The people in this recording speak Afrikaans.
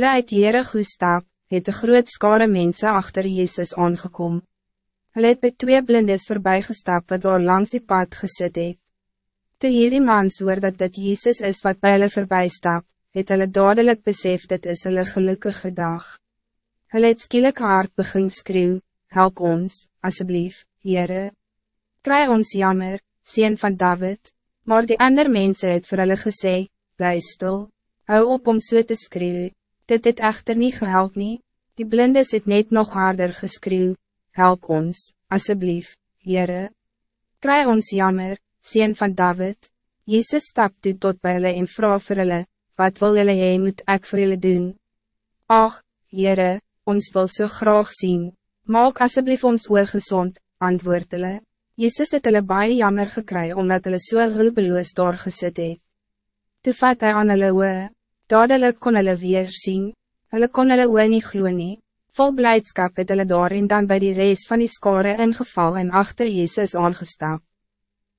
Hulle uit Jericho stap, het een groot skare mense achter Jezus aangekom. Hulle het by twee blindes voorbij gestap wat daar langs die pad gesit het. Toe hierdie mans hoor dat dit Jezus is wat by hulle voorbij stap, het hulle dadelijk besef dit is hulle gelukkige dag. Hulle het skielik hard begin skreeuw, help ons, alsjeblieft, Heere. Kry ons jammer, sien van David, maar die ander mensen het vir hulle gesê, bly stil, hou op om so te skreeuw, dit het echter niet gehelp nie, die blindes het net nog harder geskreeuw, help ons, alsjeblieft, Heere. Kry ons jammer, sien van David, Jezus stap toe tot by hulle en vraag vir hulle, wat wil julle hee moet ek vir julle doen? Ach, Heere, ons wil so graag zien, maak alsjeblieft ons oor gezond, antwoord hulle. Jezus het hulle baie jammer gekry omdat hulle so hulpeloos daar gesit het. Toe vat hy aan hulle oor, dadelijk kon hulle weer zien, hulle kon hulle oor nie glo nie, vol blijdschap het hulle daar en dan bij die reis van die skare ingeval en achter Jezus aangestap.